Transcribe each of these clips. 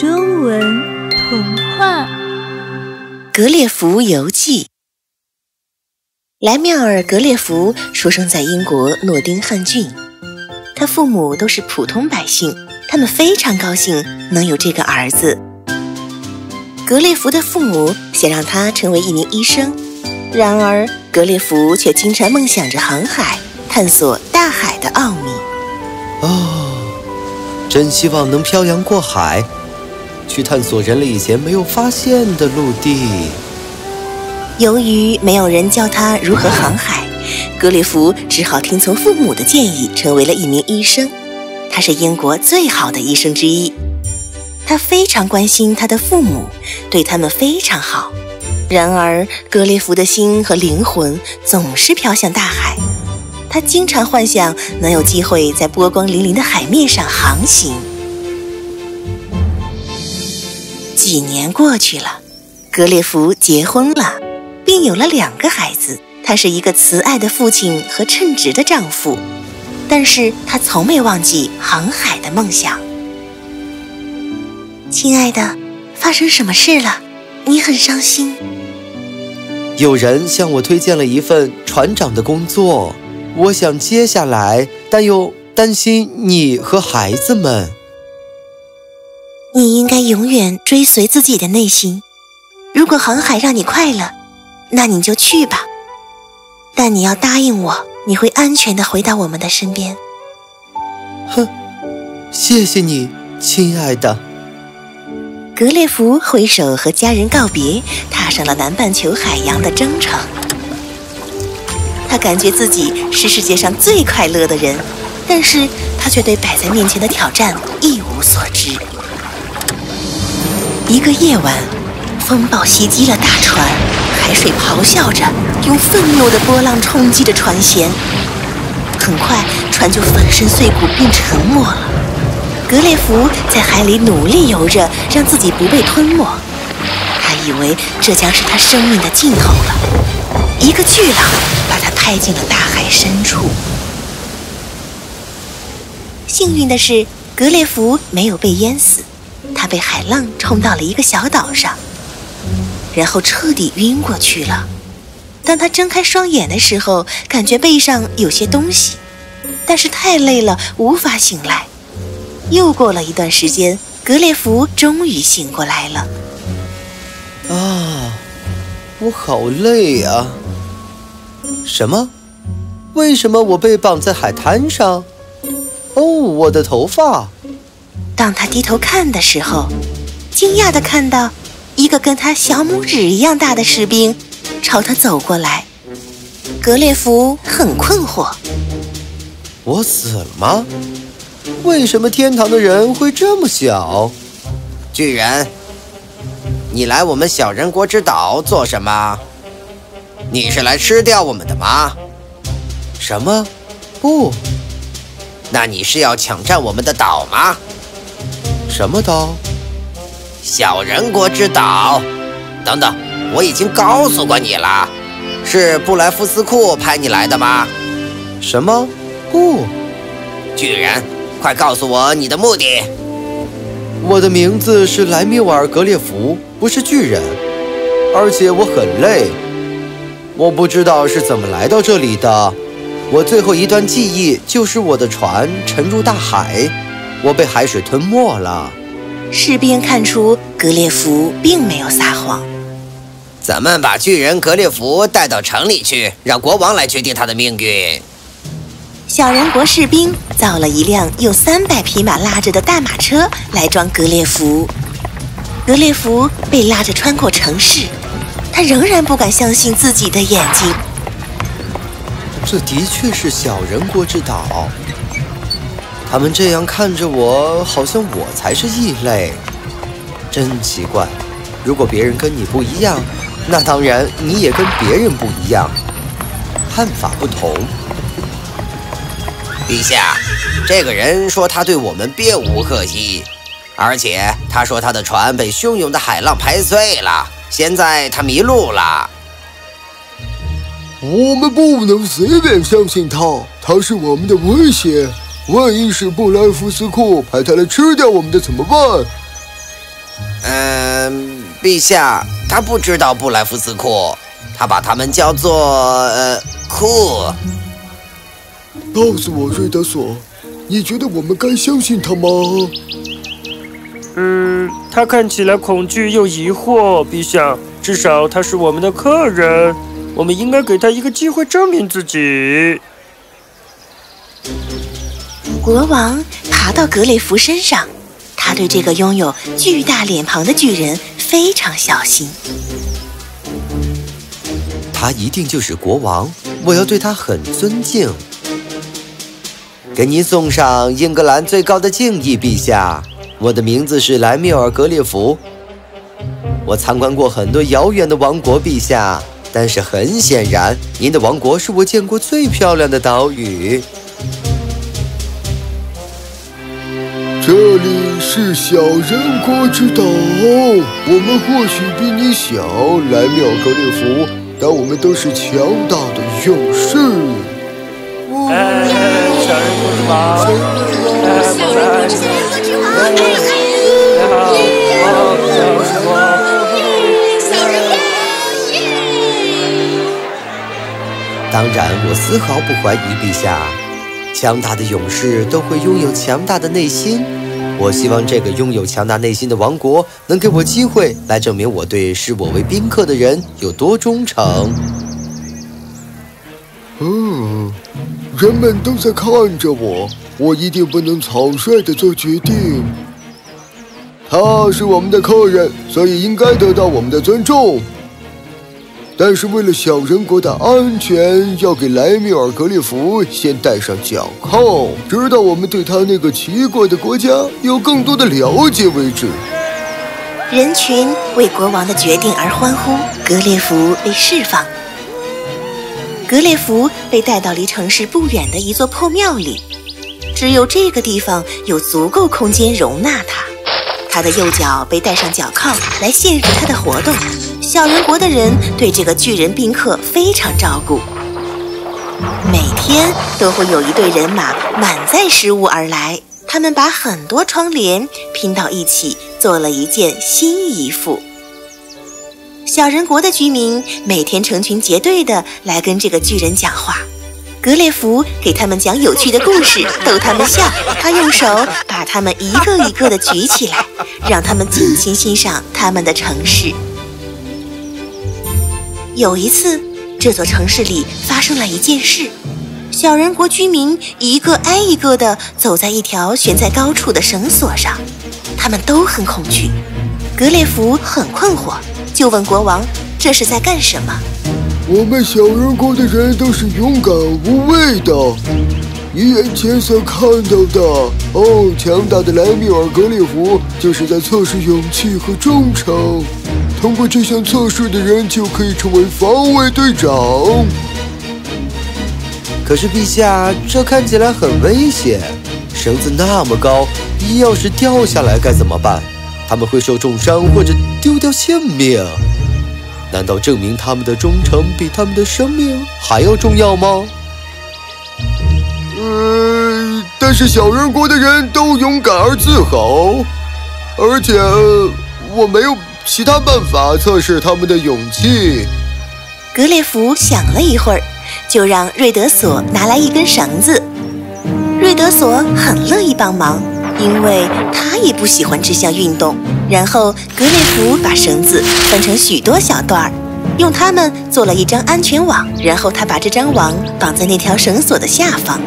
中文童话《格列佛游记》。莱缪尔·格列佛出生在英国诺丁汉郡，他父母都是普通百姓，他们非常高兴能有这个儿子。格列佛的父母想让他成为一名医生，然而格列佛却经常梦想着航海，探索大海的奥秘。哦，真希望能漂洋过海，去探索人类以前没有发现的陆地。由于没有人教他如何航海，格列佛只好听从父母的建议，成为了一名医生。他是英国最好的医生之一。他非常关心他的父母，对他们非常好。然而，格列佛的心和灵魂总是飘向大海。他经常幻想能有机会在波光粼粼的海面上航行。几年过去了，格列佛结婚了，并有了两个孩子。他是一个慈爱的父亲和称职的丈夫，但是他从没忘记航海的梦想。亲爱的，发生什么事了？你很伤心。有人向我推荐了一份船长的工作，我想接下来，但又担心你和孩子们。你应该永远追随自己的内心。如果航海让你快乐，那你就去吧。但你要答应我，你会安全的回到我们的身边。哼，谢谢你，亲爱的。格列佛挥手和家人告别，踏上了南半球海洋的征程。他感觉自己是世界上最快乐的人，但是他却对摆在面前的挑战一无所知。一个夜晚，风暴袭击了大船，海水咆哮着，用愤怒的波浪冲击着船舷。很快，船就粉身碎骨并沉没了。格列佛在海里努力游着，让自己不被吞没。他以为这将是他生命的尽头了。一个巨浪把他拍进了大海深处。幸运的是，格列佛没有被淹死，他被海浪冲到了一个小岛上，然后彻底晕过去了。当他睁开双眼的时候，感觉背上有些东西，但是太累了，无法醒来。又过了一段时间，格列佛终于醒过来了。啊，我好累啊！什么？为什么我被绑在海滩上？哦，我的头发！当他低头看的时候，惊讶地看到一个跟他小拇指一样大的士兵朝他走过来。格列佛很困惑：我死了吗？为什么天堂的人会这么小？巨人，你来我们小人国之岛做什么？你是来吃掉我们的吗？什么？不，那你是要抢占我们的岛吗？什么岛？小人国之岛。等等，我已经告诉过你了，是布莱夫斯库派你来的吗？什么？不，巨人。快告诉我你的目的！我的名字是莱米瓦尔·格列佛，不是巨人，而且我很累。我不知道是怎么来到这里的。我最后一段记忆就是我的船沉入大海，我被海水吞没了。士兵看出格列佛并没有撒谎。咱们把巨人格列佛带到城里去，让国王来决定他的命运。小人国士兵造了一辆用三百匹马拉着的大马车来装格列佛。格列佛被拉着穿过城市，他仍然不敢相信自己的眼睛。这的确是小人国之岛。他们这样看着我，好像我才是异类。真奇怪。如果别人跟你不一样，那当然你也跟别人不一样。看法不同。陛下，这个人说他对我们并无恶意，而且他说他的船被汹涌的海浪拍碎了，现在他迷路了。我们不能随便相信他，他是我们的威胁。万一是布莱夫斯库派他来吃掉我们的怎么办？嗯，陛下，他不知道布莱夫斯库，他把他们叫做呃库。告诉我，瑞德索，你觉得我们该相信他吗？嗯，他看起来恐惧又疑惑，陛下。至少他是我们的客人，我们应该给他一个机会证明自己。国王爬到格雷夫身上，他对这个拥有巨大脸庞的巨人非常小心。他一定就是国王，我要对他很尊敬。给您送上英格兰最高的敬意，陛下。我的名字是莱缪尔·格列佛。我参观过很多遥远的王国，陛下。但是很显然，您的王国是我见过最漂亮的岛屿。这里是小人国之岛，我们或许比你小，莱缪·格列佛，但我们都是强大的勇士。哎，小人国之王，小人国之王，你好，小人国。当然，我丝毫不怀疑，陛下。强大的勇士都会拥有强大的内心。我希望这个拥有强大内心的王国能给我机会来证明我对视我为宾客的人有多忠诚。嗯，人们都在看着我，我一定不能草率地做决定。他是我们的客人，所以应该得到我们的尊重。但是为了小人国的安全，要给莱米尔·格列佛先戴上脚铐，直到我们对他那个奇怪的国家有更多的了解为止。人群为国王的决定而欢呼，格列佛被释放。格列佛被带到离城市不远的一座破庙里，只有这个地方有足够空间容纳他。他的右脚被戴上脚铐来限制他的活动。小人国的人对这个巨人宾客非常照顾，每天都会有一队人马满载食物而来。他们把很多窗帘拼到一起，做了一件新衣服。小人国的居民每天成群结队地来跟这个巨人讲话。格列佛给他们讲有趣的故事，逗他们笑。他用手把他们一个一个地举起来，让他们尽情欣赏他们的城市。有一次，这座城市里发生了一件事：小人国居民一个挨一个地走在一条悬在高处的绳索上，他们都很恐惧。格列佛很困惑，就问国王：“这是在干什么？”我们小人国的人都是勇敢无畏的。你眼前所看到的，哦，强大的莱米尔·格列佛，就是在测试勇气和忠诚。通过这项测试的人就可以成为防卫队长。可是陛下，这看起来很危险，绳子那么高，一要是掉下来该怎么办？他们会受重伤或者丢掉性命。难道证明他们的忠诚比他们的生命还要重要吗？呃，但是小人国的人都勇敢而自豪，而且我没有。其他办法测试他们的勇气。格列佛想了一会儿，就让瑞德索拿来一根绳子。瑞德索很乐意帮忙，因为他也不喜欢这项运动。然后格列佛把绳子分成许多小段儿，用它们做了一张安全网。然后他把这张网绑在那条绳索的下方。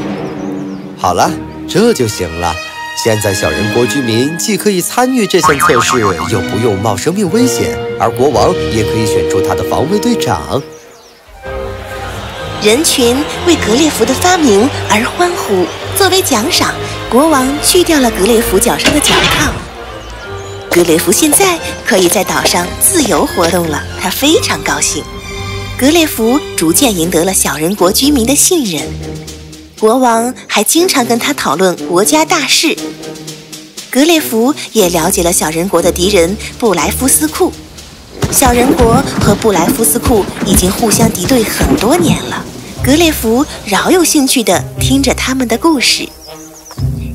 好了，这就行了。现在，小人国居民既可以参与这项测试，又不用冒生命危险，而国王也可以选出他的防卫队长。人群为格列佛的发明而欢呼。作为奖赏，国王去掉了格列佛脚上的脚铐。格列佛现在可以在岛上自由活动了，他非常高兴。格列佛逐渐赢得了小人国居民的信任。国王还经常跟他讨论国家大事。格列佛也了解了小人国的敌人布莱夫斯库。小人国和布莱夫斯库已经互相敌对很多年了。格列佛饶有兴趣地听着他们的故事。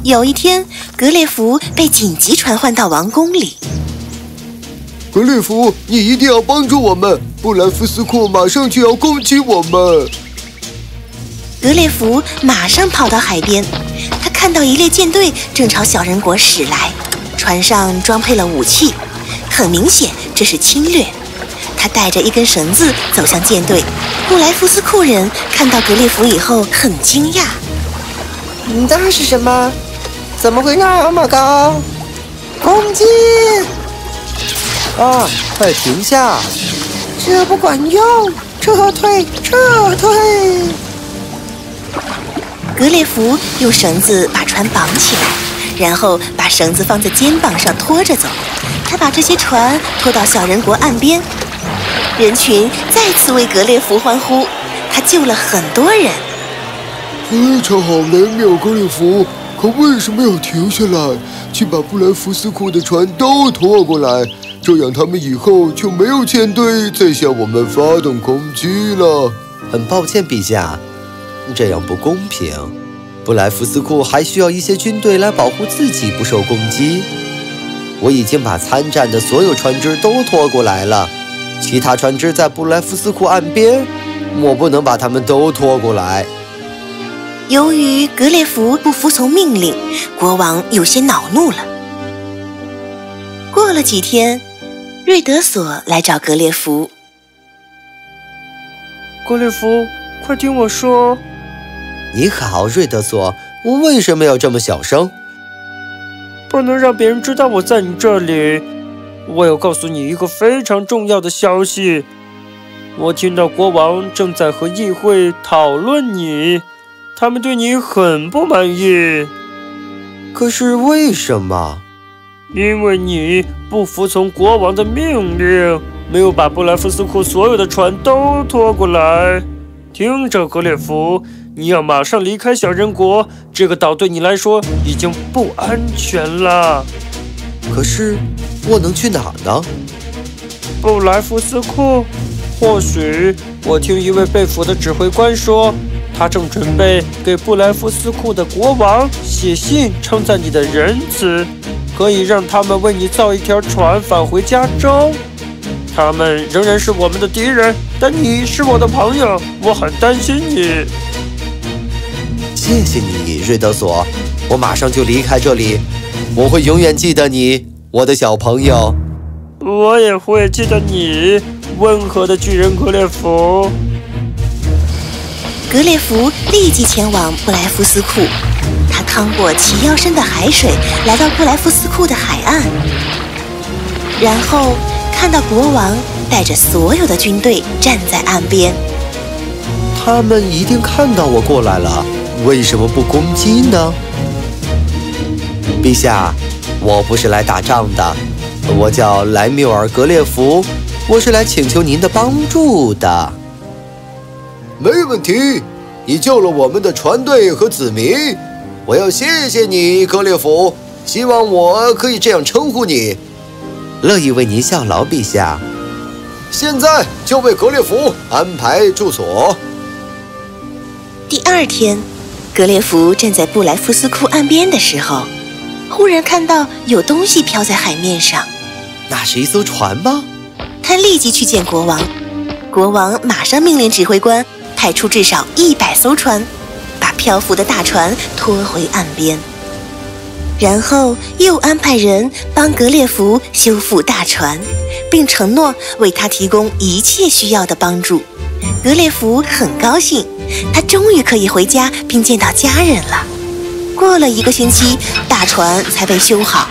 有一天，格列佛被紧急传唤到王宫里。格列佛，你一定要帮助我们，布莱夫斯库马上就要攻击我们。格列佛马上跑到海边，他看到一列舰队正朝小人国驶来，船上装配了武器，很明显这是侵略。他带着一根绳子走向舰队，布莱夫斯库人看到格列佛以后很惊讶。那是什么？怎么会那么高？攻击！啊，快停下！这不管用，撤退，撤退！格列佛用绳子把船绑起来，然后把绳子放在肩膀上拖着走。他把这些船拖到小人国岸边，人群再次为格列佛欢呼。他救了很多人。非常好，雷缪格列佛。可为什么要停下来？去把布莱福斯库的船都拖过来，这样他们以后就没有舰队再向我们发动攻击了。很抱歉，陛下，这样不公平。布莱夫斯库还需要一些军队来保护自己不受攻击。我已经把参战的所有船只都拖过来了，其他船只在布莱夫斯库岸边，我不能把他们都拖过来。由于格列佛不服从命令，国王有些恼怒了。过了几天，瑞德索来找格列佛。格列佛，快听我说。你好，瑞德索，我为什么要这么小声？不能让别人知道我在你这里。我要告诉你一个非常重要的消息。我听到国王正在和议会讨论你。他们对你很不满意，可是为什么？因为你不服从国王的命令，没有把布莱夫斯库所有的船都拖过来。听着，格列佛，你要马上离开小人国，这个岛对你来说已经不安全了。可是，我能去哪呢？布莱夫斯库？或许我听一位被俘的指挥官说。他正准备给布莱夫斯库的国王写信，称赞你的仁慈，可以让他们为你造一条船返回加州。他们仍然是我们的敌人，但你是我的朋友，我很担心你。谢谢你，瑞德索，我马上就离开这里，我会永远记得你，我的小朋友。我也会记得你，温和的巨人格列佛。格列佛立即前往布莱夫斯库，他趟过齐腰深的海水，来到布莱夫斯库的海岸，然后看到国王带着所有的军队站在岸边。他们一定看到我过来了，为什么不攻击呢？陛下，我不是来打仗的，我叫莱缪尔·格列佛，我是来请求您的帮助的。没问题，你救了我们的船队和子民，我要谢谢你，格列佛。希望我可以这样称呼你。乐意为您效劳，陛下。现在就为格列佛安排住所。第二天，格列佛站在布莱夫斯库岸边的时候，忽然看到有东西飘在海面上。那是一艘船吗？他立即去见国王。国王马上命令指挥官。派出至少一百艘船，把漂浮的大船拖回岸边，然后又安排人帮格列佛修复大船，并承诺为他提供一切需要的帮助。格列佛很高兴，他终于可以回家并见到家人了。过了一个星期，大船才被修好。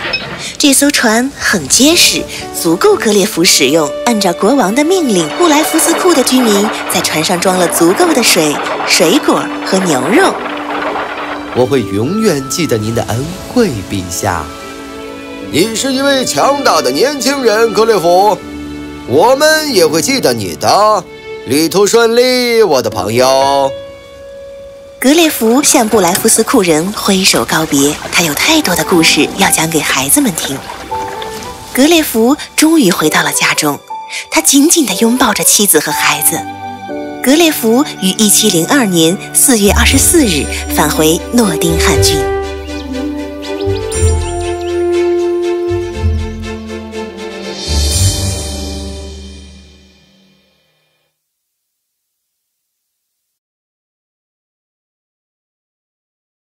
这艘船很结实，足够格列佛使用。按照国王的命令，布莱福斯库的居民在船上装了足够的水、水果和牛肉。我会永远记得您的恩惠，陛下。你是一位强大的年轻人，格列佛。我们也会记得你的。旅途顺利，我的朋友。格列佛向布莱夫斯库人挥手告别，他有太多的故事要讲给孩子们听。格列佛终于回到了家中，他紧紧地拥抱着妻子和孩子。格列佛于1702年4月24日返回诺丁汉郡。